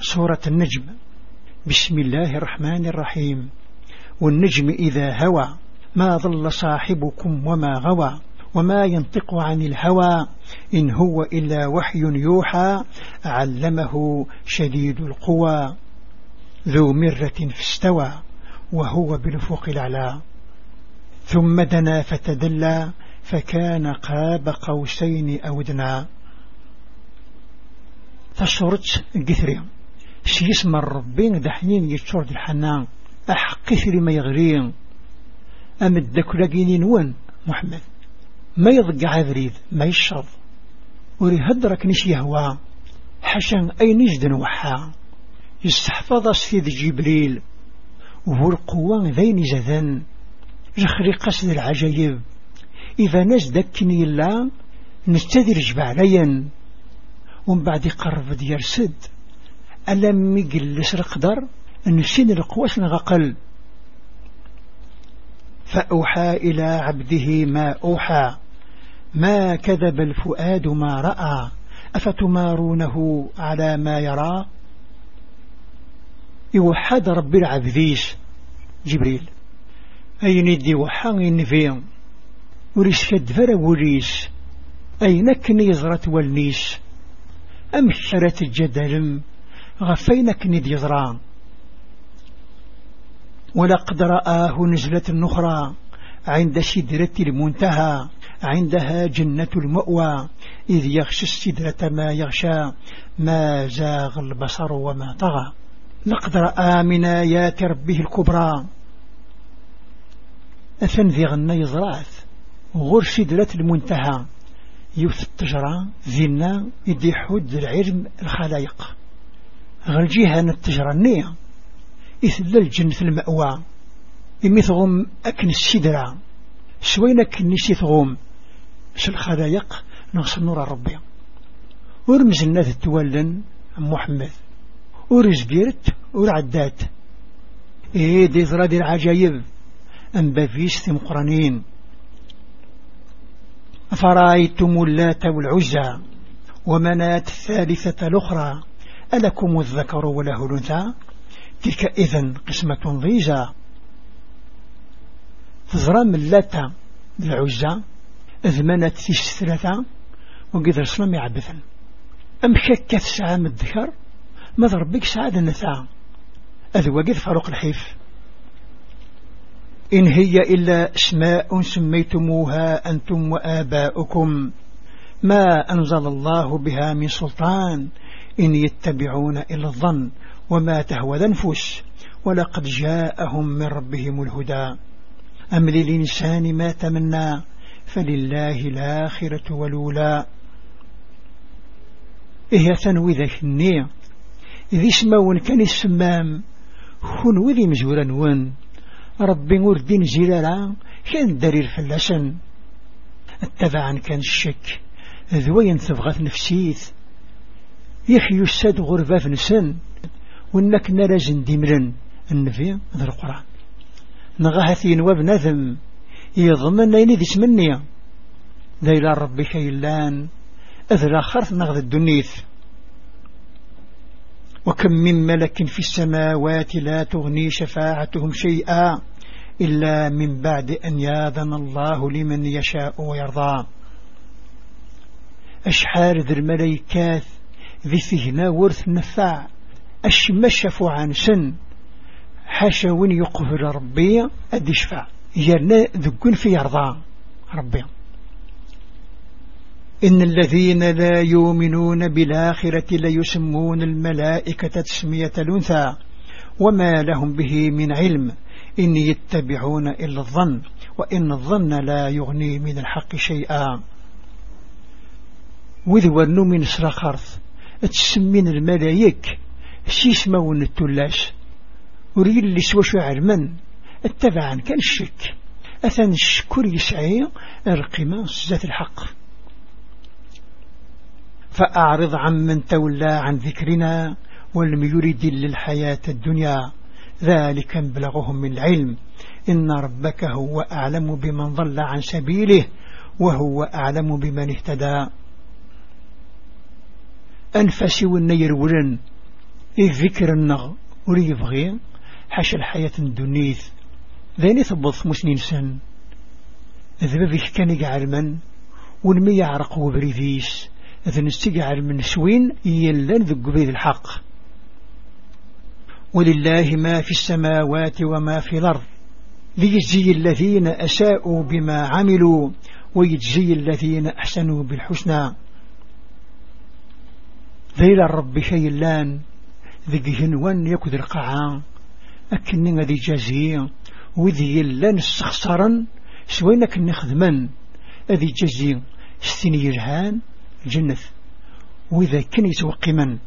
سورة النجم. بسم الله الرحمن الرحيم. والنجم إذا هوى ما ضل صاحبكم وما غوى وما ينطق عن الهوى إن هو إلا وحي يوحى علمه شديد القوى. ذو مرة فاستوى وهو بالفوق الأعلى. ثم دنا فتدلى فكان قاب قوسين أو دنا قثري سيسم الربين دحنين يتشرد الحنان. أحق كثري ما يغرين. أمد كلاقينين وين محمد. ما يضقع عذريد ما يشرب. وري هدرك نش يهوى. حشان أي نجد وحا يستحفظ سيد جبريل. وهو القوة ذين زذن جخري قصد العجيب. إذا نزدكني الله نستدرج بعليا. ومن بعد قرب ديال سد. ألم يقلس القدر أن سن القوة نغقل فأوحى إلى عبده ما أوحى. ما كذب الفؤاد ما رأى. أفتمارونه على ما يرى؟ يوحد رب العبديس. جبريل. أي ندي وحان النفي وريس كدفر وريس أي نكني زرت والنيس أم حرت الجدلم غفينك ندي زران ولقد رآه نزلة النخرى عند سدرة المنتهى عندها جنة المأوى إذ يغشى السدرة ما يغشى ما زاغ البصر وما طغى. لقد رأى من آيات ربه الكبرى. أثن ذي غنى يزراث غور سدرة المنتهى. يوث التجرى ذينا يدي حد العلم الخلايق غير جهة التجرى النية. إثل الجنة المأوى. يمثغم أكن السدرة سوين أكن نسيثغم ش الخلايق نغسل نور ربي. ورمز الناس التولن محمد. ورزقيرت ورعدات إيه دي ذرا العجايب. أم بفيس ثم قرانين أفرأيتم اللات والعزى. ومنات الثالثة الأخرى. ألكم الذكر وله الأنثى؟ تلك إذن قسمة ضيزى. تزرم اللات العزى أذمنت الثلاثة وقدر صنم يعبثا أم شكت ساعة من الذكر؟ ماذا ربك سعادة النساء؟ أذ وقد فاروق الحيف. إن هي إلا أسماء سميتموها أنتم وآباؤكم. ما أنزل الله بها من سلطان. إن يتبعون إلا الظن وما تهوى الأنفس ولقد جاءهم من ربهم الهدى. أم للإنسان ما تمنى فلله الآخرة والأولى. إيه ثنوي ذاك النية إذا اسمون كان السمام هون وذي مزورا ون. ربي وردين زلالا كان دليل فلسن اتبعا كان الشك ذوين تبغى نفسيت يخي يساد غربة نسن وإنك نرازن ديمرن النبي هذا القرآن. نغاهثين وابنذم يضمن لين ذي سمنيا ذيلا ربي خيلان أذلا خرث نغذ الدنيث. وكم من ملك في السماوات لا تغني شفاعتهم شيئا إلا من بعد أن ياذن الله لمن يشاء ويرضى. أشحار ذي الملائكات ذي فيهنا ورث نفاع أشمشف عن سن حاشا وين يقفل ربي أدي شفاع يرنا ذكون في يرضى ربي. إن الذين لا يؤمنون بالآخرة ليسمون الملائكة تسمية الأنثى. وما لهم به من علم. إن يتبعون إلا الظن. وإن الظن لا يغني من الحق شيئا. وذ ورنو من سرخرث. تسمين الملايك سيسمون التلاش وريل اللي سوى شو علما اتبعا كان الشك أثن الشكر يسعي القيمة ذات الحق. فأعرض عمن تولى عن ذكرنا ولم يرد للحياة الدنيا. ذلك مبلغهم من العلم. إن ربك هو أعلم بمن ضل عن سبيله وهو أعلم بمن اهتدى. أنفسي والنير ولن. الذكر النغ ولي يبغي. حاشا الحياة الدنيث. ذاني ثبط مسنين سن ذبابك كان يقعر من. ونمي يعرق وبريديس إذا نستقعر من سوين يلان ذو قبيل الحق. ولله ما في السماوات وما في الأرض. ليجزي الذين أساءوا بما عملوا. ويجزي الذين أحسنوا بالحسنى. ذيل الرب شيء لأن ذي جنوان يكد القاعة أكن ذي جزي وذي لأن استخسرا سوينا كن خدما ذي جزي ستني يرهان الجنة وإذا كن يتوقما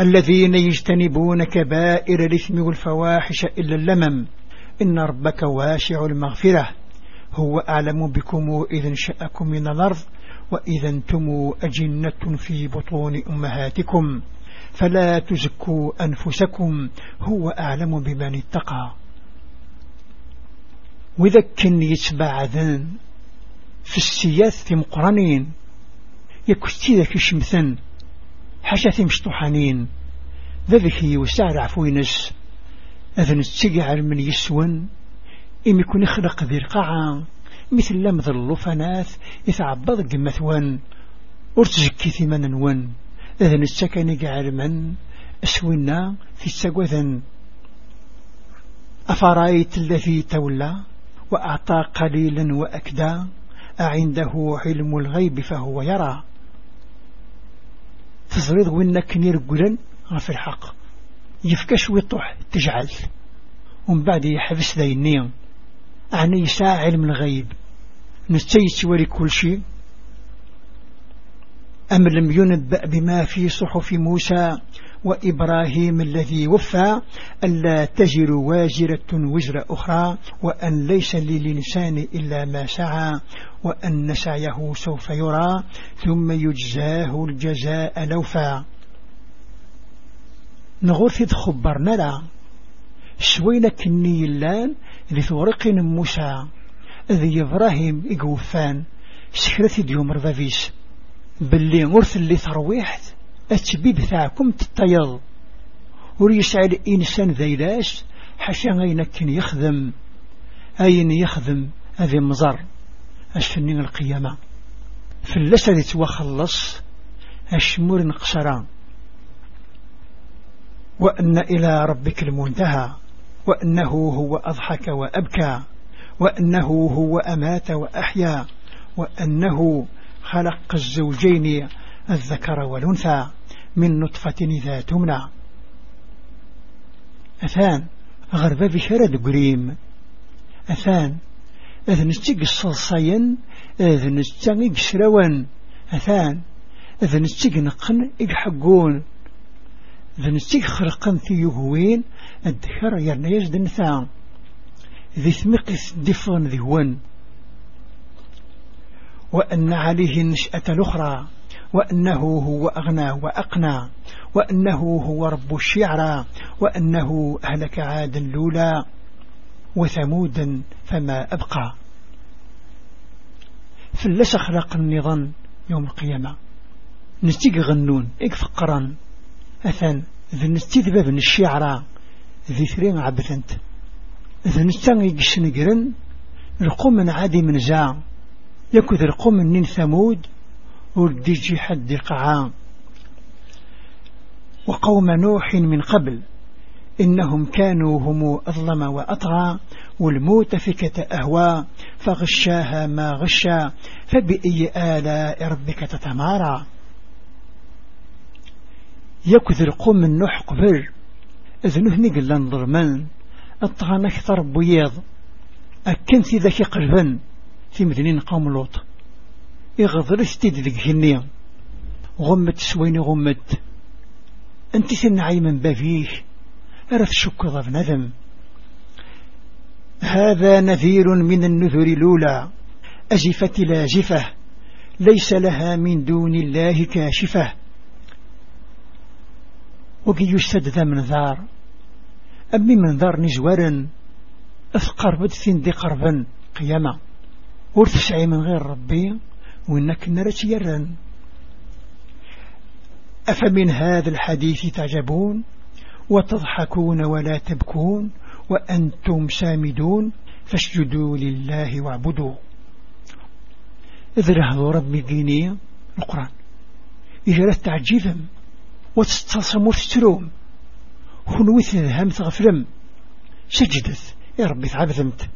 الذين يجتنبون كبائر الإثم والفواحش إلا اللمم. إن ربك واسع المغفرة. هو أعلم بكم إذا انشأكم من الأرض. وإذا أنتم أجنة في بطون أمهاتكم فلا تزكوا أنفسكم هو أعلم بمن اتقى. وذكن يتبع ذن في السياث في مقرنين يكستي ذاك شمثا حشاث مشطوحانين. ذلك يوسع عفوينس أذن التقع من يسون إم يكون يخلق ذي القاعة مثل لمذ اللفناث يتعبض قمثوان ارتزكي ثمانا نوان إذن السكن يقعر من أسونا في السقوذن أفرأيت الذي تولى وأعطى قليلا وأكدى أعنده علم الغيب فهو يرى. تزريض وينك نيرقلا في الحق. يفكش ويطوح تجعل. ومن بعد يحبس النيم. أعني يساع علم الغيب. نستيس ولي كل شيء. أم لم ينبأ بما في صحف موسى وإبراهيم الذي وفى ألا تجر واجرة وزر أخرى وأن ليس للإنسان إلا ما سعى وأن سعيه سوف يرى ثم يجزاه الجزاء لوفا نغرث خبرنا لا. شوينا كني اللان ذي ثورق موسى. ذي إبراهيم إقوفان سكرتي ديوم رفافيس باللي غرث اللي ثرويحت التبيب ثاكم تطيض وريسعد إنسان ذيلاس حاشا غينا كن يخدم أين يخدم هذه مزار أشفنين القيامة في اللسة توخلص أشمور نقصرا وأن إلى ربك المنتهى وأنه هو أضحك وأبكى وأنه هو أمات وأحيا وأنه خلق الزوجين الذكر والأنثى من نطفة إذا تمنع أثان غربة بشرد قريم أثان إذن استيق الصلصين إذن استيق سروان أثان إذن استيق نقن إقحقون إذن استيق خلقن في يهوين الدخر يرنا يزد نثان ذي ثمقس دفن ذهون وأن عليه النشأة الأخرى وأنه هو أغنى وأقنى وأنه هو رب الشعرى وأنه أهلك عادا لولا وثمودا فما أبقى. فلس أخلاق النظام يوم القيامة. نستيق غنون إكفقرا أثن ذي نستيذ بابن الشعرى ذي ثرين عبثنت. ذي نستيغ يقشنقرن القوم عادي من زا يكذ القوم من ثمود ولديجي حد قعام وقوم نوح من قبل إنهم كانوا هم أظلم وأطغى والموتفكة أهوى فغشاها ما غشا فبأي آلاء ربك تتمارى. يكثر قوم النوح قبل إذ نقل لنظر من أطغى نكثر بيض أكنت ذكي قلبا. في مدينين قوم لوط. يغضر ستيد ذك جنية غمت سويني غمت. أنت سنعي من بفيه أرث شكر ندم. هذا نذير من النذر الأولى. أزفت لازفة ليس لها من دون الله كاشفة. وكي يستد ذا أمي منذار نزورا أثقر بدثين دي قربا قيامة. ورتسعي من غير ربي وإنك نرت يرن. أفمن هذا الحديث تعجبون؟ وتضحكون ولا تبكون؟ وأنتم سامدون فاسجدوا لله واعبدوا إذ ربي ديني القرآن. إذا تعجيفا وتستصموا تستروم خنوث هم تغفلم سجدت يا ربي تعبثمت